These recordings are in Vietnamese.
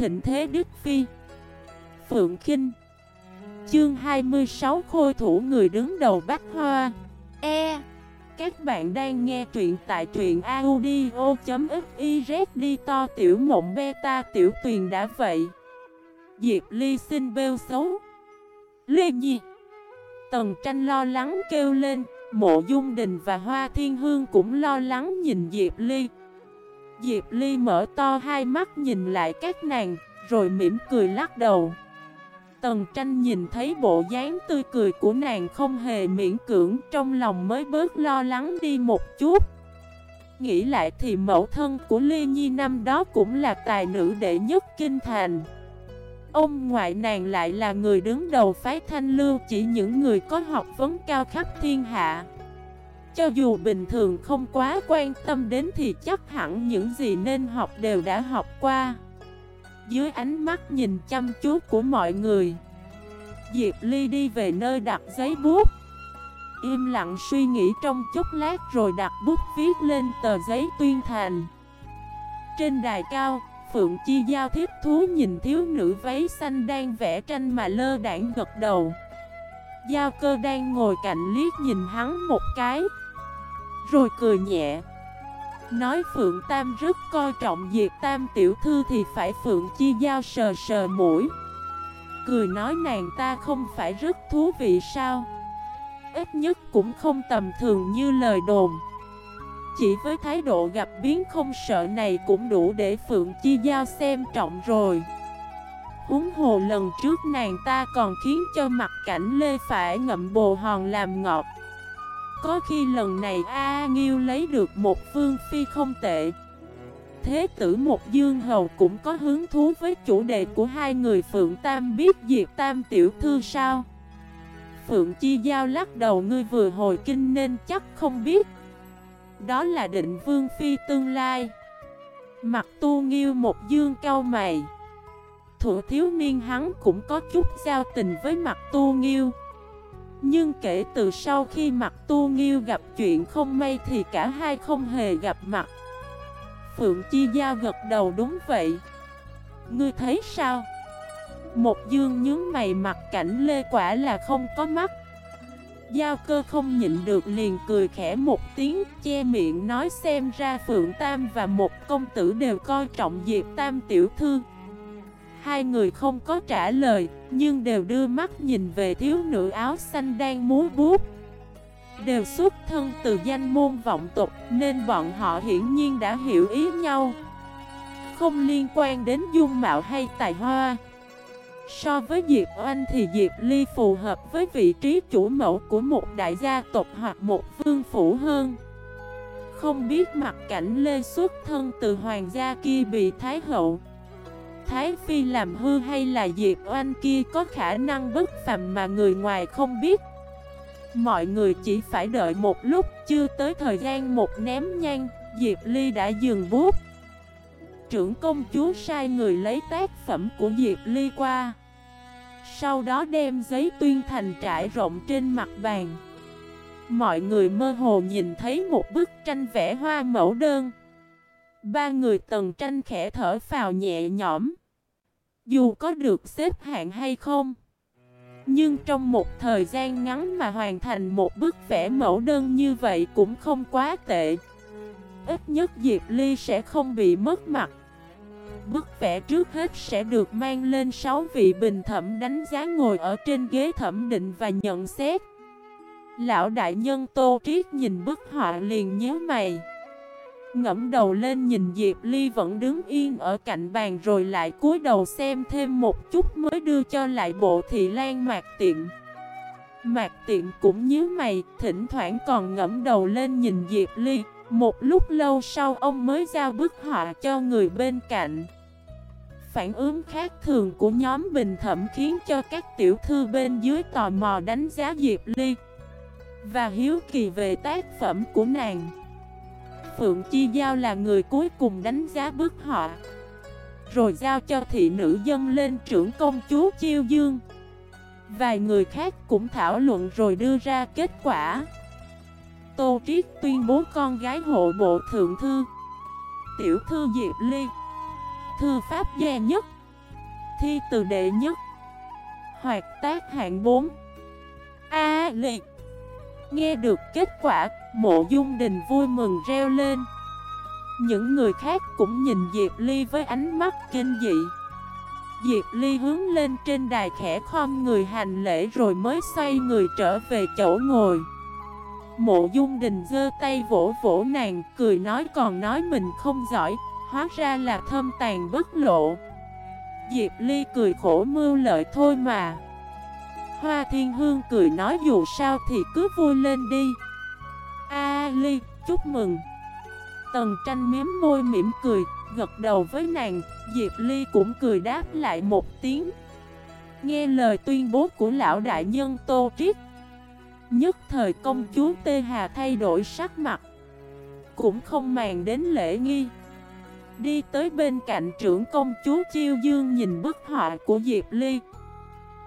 thịnh thế Đức Phi. Phượng Kinh. Chương 26 Khôi thủ người đứng đầu Bách Hoa. E. Các bạn đang nghe truyện tại truyện audio.xyz đi to tiểu mộng beta tiểu tuyền đã vậy. Diệp Ly xin bêu xấu. Lê Nhi. Tần tranh lo lắng kêu lên, Mộ Dung Đình và Hoa Thiên Hương cũng lo lắng nhìn Diệp Ly. Diệp Ly mở to hai mắt nhìn lại các nàng, Rồi mỉm cười lắc đầu. Tần tranh nhìn thấy bộ dáng tươi cười của nàng không hề miễn cưỡng, Trong lòng mới bớt lo lắng đi một chút. Nghĩ lại thì mẫu thân của Ly Nhi năm đó cũng là tài nữ đệ nhất kinh thành. Ông ngoại nàng lại là người đứng đầu phái thanh lưu, Chỉ những người có học vấn cao khắp thiên hạ. Cho dù bình thường không quá quan tâm đến thì chắc hẳn những gì nên học đều đã học qua. Dưới ánh mắt nhìn chăm chú của mọi người Diệp Ly đi về nơi đặt giấy bút. Im lặng suy nghĩ trong chốc lát rồi đặt bút viết lên tờ giấy tuyên thành. Trên đài cao, Phượng Chi Giao thiết thú nhìn thiếu nữ váy xanh đang vẽ tranh mà lơ đảng gật đầu. Giao cơ đang ngồi cạnh liếc nhìn hắn một cái. Rồi cười nhẹ. Nói Phượng Tam rất coi trọng Diệp Tam tiểu thư thì phải Phượng Chi Giao sờ sờ mũi. Cười nói nàng ta không phải rất thú vị sao? Ít nhất cũng không tầm thường như lời đồn. Chỉ với thái độ gặp biến không sợ này cũng đủ để Phượng Chi Giao xem trọng rồi. Húng hồ lần trước nàng ta còn khiến cho mặt cảnh Lê phải ngậm bồ hòn làm ngọt. Có khi lần này A Nghiêu lấy được một phương phi không tệ. Thế tử một dương hầu cũng có hứng thú với chủ đề của hai người Phượng Tam biết diệt Tam tiểu thư sao? Phượng Chi Giao lắc đầu, ngươi vừa hồi kinh nên chắc không biết. Đó là định vương phi tương lai. Mặt tu nghiêu một dương cao mày. Thủ thiếu niên hắn cũng có chút giao tình với mặt tu nghiêu. Nhưng kể từ sau khi mặt tu nghiêu gặp chuyện không may thì cả hai không hề gặp mặt. Phượng Chi Giao gật đầu đúng vậy. Ngươi thấy sao? Một dương nhướng mày mặt cảnh lê quả là không có mắt. Giao cơ không nhịn được liền cười khẽ một tiếng, Che miệng nói xem ra Phượng Tam và một công tử đều coi trọng Diệp Tam tiểu thư. Hai người không có trả lời, Nhưng đều đưa mắt nhìn về thiếu nữ áo xanh đang múa bút. Đều xuất thân từ danh môn vọng tục Nên bọn họ hiển nhiên đã hiểu ý nhau. Không liên quan đến dung mạo hay tài hoa. So với Diệp Oanh thì Diệp Ly phù hợp với vị trí chủ mẫu của một đại gia tộc hoặc một vương phủ hơn. Không biết mặt cảnh Lê xuất thân từ hoàng gia kia bị Thái Hậu. Thái Phi làm hư hay là Diệp Oanh kia có khả năng bất phàm mà người ngoài không biết. Mọi người chỉ phải đợi một lúc, chưa tới thời gian một ném nhang, Diệp Ly đã dừng bút. Trưởng công chúa sai người lấy tác phẩm của Diệp Ly qua. Sau đó đem giấy tuyên thành trải rộng trên mặt bàn. Mọi người mơ hồ nhìn thấy một bức tranh vẽ hoa mẫu đơn. Ba người tần tranh khẽ thở phào nhẹ nhõm. Dù có được xếp hạng hay không, Nhưng trong một thời gian ngắn mà hoàn thành một bức vẽ mẫu đơn như vậy cũng không quá tệ. Ít nhất Diệp Ly sẽ không bị mất mặt. Bức vẽ trước hết sẽ được mang lên 6 vị bình thẩm đánh giá ngồi ở trên ghế thẩm định và nhận xét. Lão đại nhân Tô Triết nhìn bức họa liền nhớ mày. Ngẫm đầu lên nhìn Diệp Ly vẫn đứng yên ở cạnh bàn rồi lại cúi đầu xem thêm một chút mới đưa cho lại bộ thị lan mạc tiện. Mạc tiện cũng như mày, thỉnh thoảng còn ngẫm đầu lên nhìn Diệp Ly Một lúc lâu sau ông mới giao bức họa cho người bên cạnh. Phản ứng khác thường của nhóm bình thẩm khiến cho các tiểu thư bên dưới tò mò đánh giá Diệp Ly Và hiếu kỳ về tác phẩm của nàng. Phượng Chi Giao là người cuối cùng đánh giá bức họa Rồi giao cho thị nữ dân lên trưởng công chúa Chiêu Dương. Vài người khác cũng thảo luận rồi đưa ra kết quả. Tô Triết tuyên bố con gái hộ bộ thượng thư, Tiểu thư Diệp Ly, Thư pháp gia nhất, thi từ đệ nhất, Hoạt tác hạng 4 A liệt Nghe được kết quả, mộ dung đình vui mừng reo lên. Những người khác cũng nhìn Diệp Ly với ánh mắt kinh dị. Diệp Ly hướng lên trên đài khẽ khom người hành lễ rồi mới xoay người trở về chỗ ngồi. Mộ dung đình giơ tay vỗ vỗ nàng cười nói còn nói mình không giỏi Hóa ra là thâm tàn bất lộ. Diệp Ly cười khổ mưu lợi thôi mà. Hoa Thiên Hương cười nói dù sao thì cứ vui lên đi. A Ly, chúc mừng. Tần tranh miếm môi mỉm cười, gật đầu với nàng. Diệp Ly cũng cười đáp lại một tiếng. Nghe lời tuyên bố của lão đại nhân Tô Triết Nhất thời công chúa Tê Hà thay đổi sắc mặt. Cũng không màng đến lễ nghi. Đi tới bên cạnh trưởng công chúa Chiêu Dương nhìn bức họa của Diệp Ly.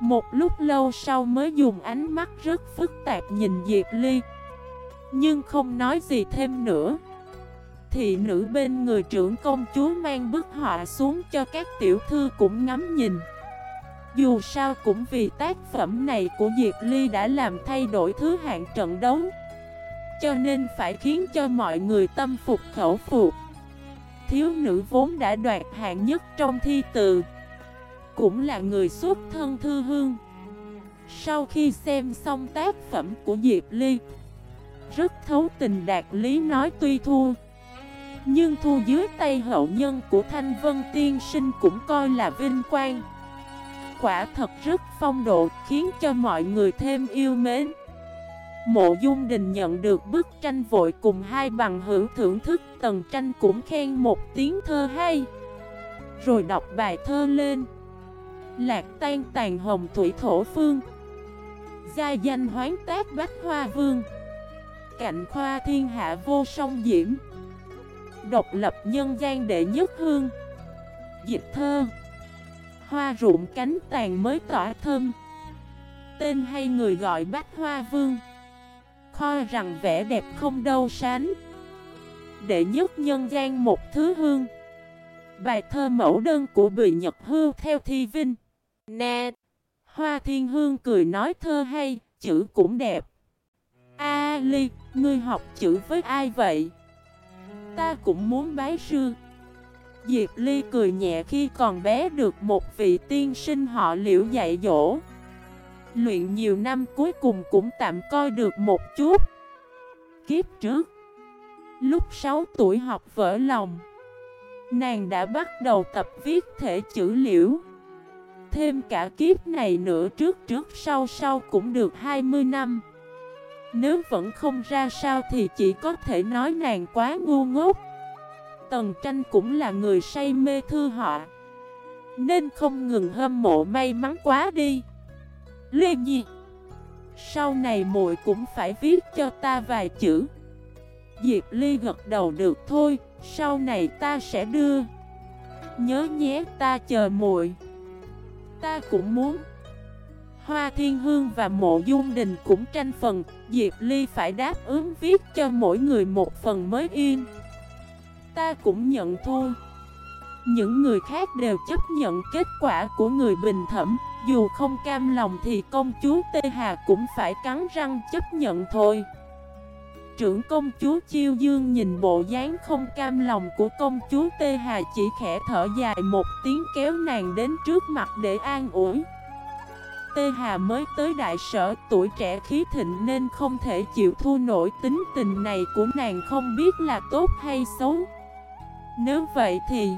Một lúc lâu sau mới dùng ánh mắt rất phức tạp nhìn Diệp Ly. Nhưng không nói gì thêm nữa. Thị nữ bên người trưởng công chúa mang bức họa xuống cho các tiểu thư cũng ngắm nhìn. Dù sao cũng vì tác phẩm này của Diệp Ly đã làm thay đổi thứ hạng trận đấu. Cho nên phải khiến cho mọi người tâm phục khẩu phục. Thiếu nữ vốn đã đoạt hạng nhất trong thi từ. Cũng là người xuất thân thư hương. Sau khi xem xong tác phẩm của Diệp Ly, Rất thấu tình đạt lý nói tuy thua, Nhưng thua dưới tay hậu nhân của Thanh Vân Tiên Sinh cũng coi là vinh quang. Quả thật rất phong độ, khiến cho mọi người thêm yêu mến. Mộ Dung Đình nhận được bức tranh vội cùng hai bằng hữu thưởng thức, Tần tranh cũng khen một tiếng thơ hay. Rồi đọc bài thơ lên. Lạc tan tàn hồng thủy thổ phương. Gia danh hoán tác bách hoa vương. Cạnh khoa thiên hạ vô song diễm. Độc lập nhân gian đệ nhất hương. Dịch thơ. Hoa ruộng cánh tàn mới tỏa thơm. Tên hay người gọi bách hoa vương. Kho rằng vẻ đẹp không đâu sánh. Đệ nhất nhân gian một thứ hương. Bài thơ mẫu đơn của Bì Nhật Hưu theo Thi Vinh. Nè. Hoa Thiên Hương cười nói thơ hay, chữ cũng đẹp. A Ly, ngươi học chữ với ai vậy? Ta cũng muốn bái sư. Diệp Ly cười nhẹ khi còn bé được một vị tiên sinh họ liễu dạy dỗ. Luyện nhiều năm cuối cùng cũng tạm coi được một chút. Kiếp trước Lúc 6 tuổi học vỡ lòng Nàng đã bắt đầu tập viết thể chữ liễu. Thêm cả kiếp này nữa trước trước sau sau cũng được 20 năm. Nếu vẫn không ra sao thì chỉ có thể nói nàng quá ngu ngốc. Tần tranh cũng là người say mê thư họ Nên không ngừng hâm mộ may mắn quá đi. Lê Nhi, Sau này muội cũng phải viết cho ta vài chữ. Diệp Ly gật đầu được thôi. Sau này ta sẽ đưa. Nhớ nhé, ta chờ muội. Ta cũng muốn. Hoa Thiên Hương và Mộ Dung Đình cũng tranh phần. Diệp Ly phải đáp ứng viết cho mỗi người một phần mới yên Ta cũng nhận thua Những người khác đều chấp nhận kết quả của người bình thẩm. Dù không cam lòng thì công chúa Tê Hà cũng phải cắn răng chấp nhận thôi. Trưởng công chúa Chiêu Dương nhìn bộ dáng không cam lòng của công chúa Tê Hà chỉ khẽ thở dài một tiếng kéo nàng đến trước mặt để an ủi. Tê Hà mới tới đại sở, tuổi trẻ khí thịnh nên không thể chịu thua nổi, tính tình này của nàng không biết là tốt hay xấu. Nếu vậy thì...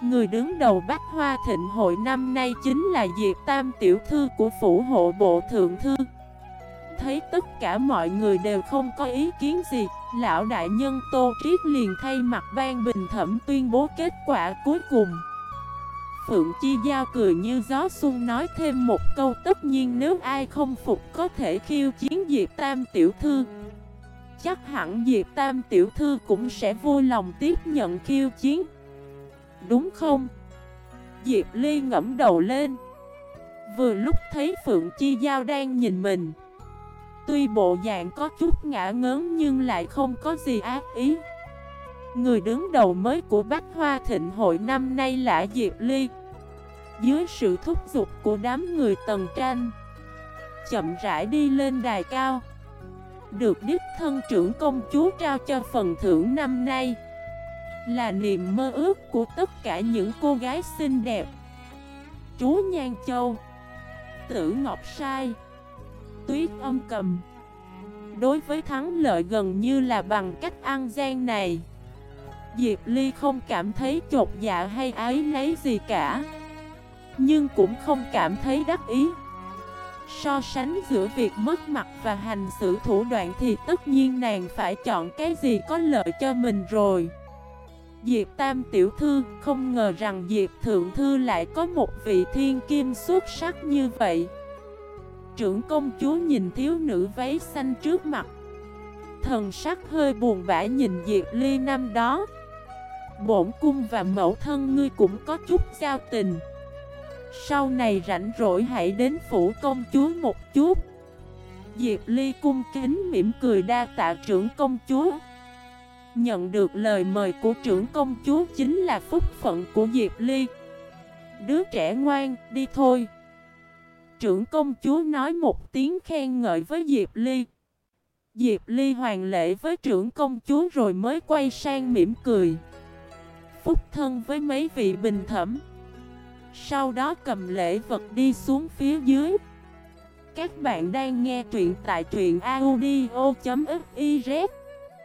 Người đứng đầu Bách Hoa Thịnh hội năm nay chính là Diệp Tam Tiểu Thư của Phủ Hộ Bộ Thượng Thư. Thấy tất cả mọi người đều không có ý kiến gì, Lão Đại Nhân Tô Triết liền thay mặt ban bình thẩm tuyên bố kết quả cuối cùng. Phượng Chi Giao cười như gió xuân nói thêm một câu, Tất nhiên nếu ai không phục có thể khiêu chiến Diệp Tam Tiểu Thư. Chắc hẳn Diệp Tam Tiểu Thư cũng sẽ vui lòng tiếp nhận khiêu chiến. Đúng không? Diệp Ly ngẫm đầu lên. Vừa lúc thấy Phượng Chi Giao đang nhìn mình Tuy bộ dạng có chút ngã ngớn nhưng lại không có gì ác ý. Người đứng đầu mới của Bách Hoa Thịnh hội năm nay là Diệp Ly. Dưới sự thúc giục của đám người tần tranh, Chậm rãi đi lên đài cao. Được đích thân trưởng công chúa trao cho phần thưởng năm nay Là niềm mơ ước của tất cả những cô gái xinh đẹp. Chúa Nhan Châu, Tử Ngọc Sai. Tuyết âm cầm. Đối với thắng lợi gần như là bằng cách ăn gian này. Diệp Ly không cảm thấy chột dạ hay ái lấy gì cả, Nhưng cũng không cảm thấy đắc ý. So sánh giữa việc mất mặt và hành xử thủ đoạn thì tất nhiên nàng phải chọn cái gì có lợi cho mình rồi. Diệp Tam Tiểu Thư, không ngờ rằng Diệp Thượng Thư lại có một vị thiên kim xuất sắc như vậy. Trưởng công chúa nhìn thiếu nữ váy xanh trước mặt. Thần sắc hơi buồn bã nhìn Diệp Ly năm đó. Bổn cung và mẫu thân ngươi cũng có chút giao tình. Sau này rảnh rỗi hãy đến phủ công chúa một chút. Diệp Ly cung kính mỉm cười đa tạ trưởng công chúa. Nhận được lời mời của trưởng công chúa chính là phúc phận của Diệp Ly. Đứa trẻ ngoan, đi thôi. Trưởng công chúa nói một tiếng khen ngợi với Diệp Ly. Diệp Ly hoàng lễ với trưởng công chúa rồi mới quay sang mỉm cười. Phúc thân với mấy vị bình thẩm. Sau đó cầm lễ vật đi xuống phía dưới. Các bạn đang nghe truyện tại truyện audio.fif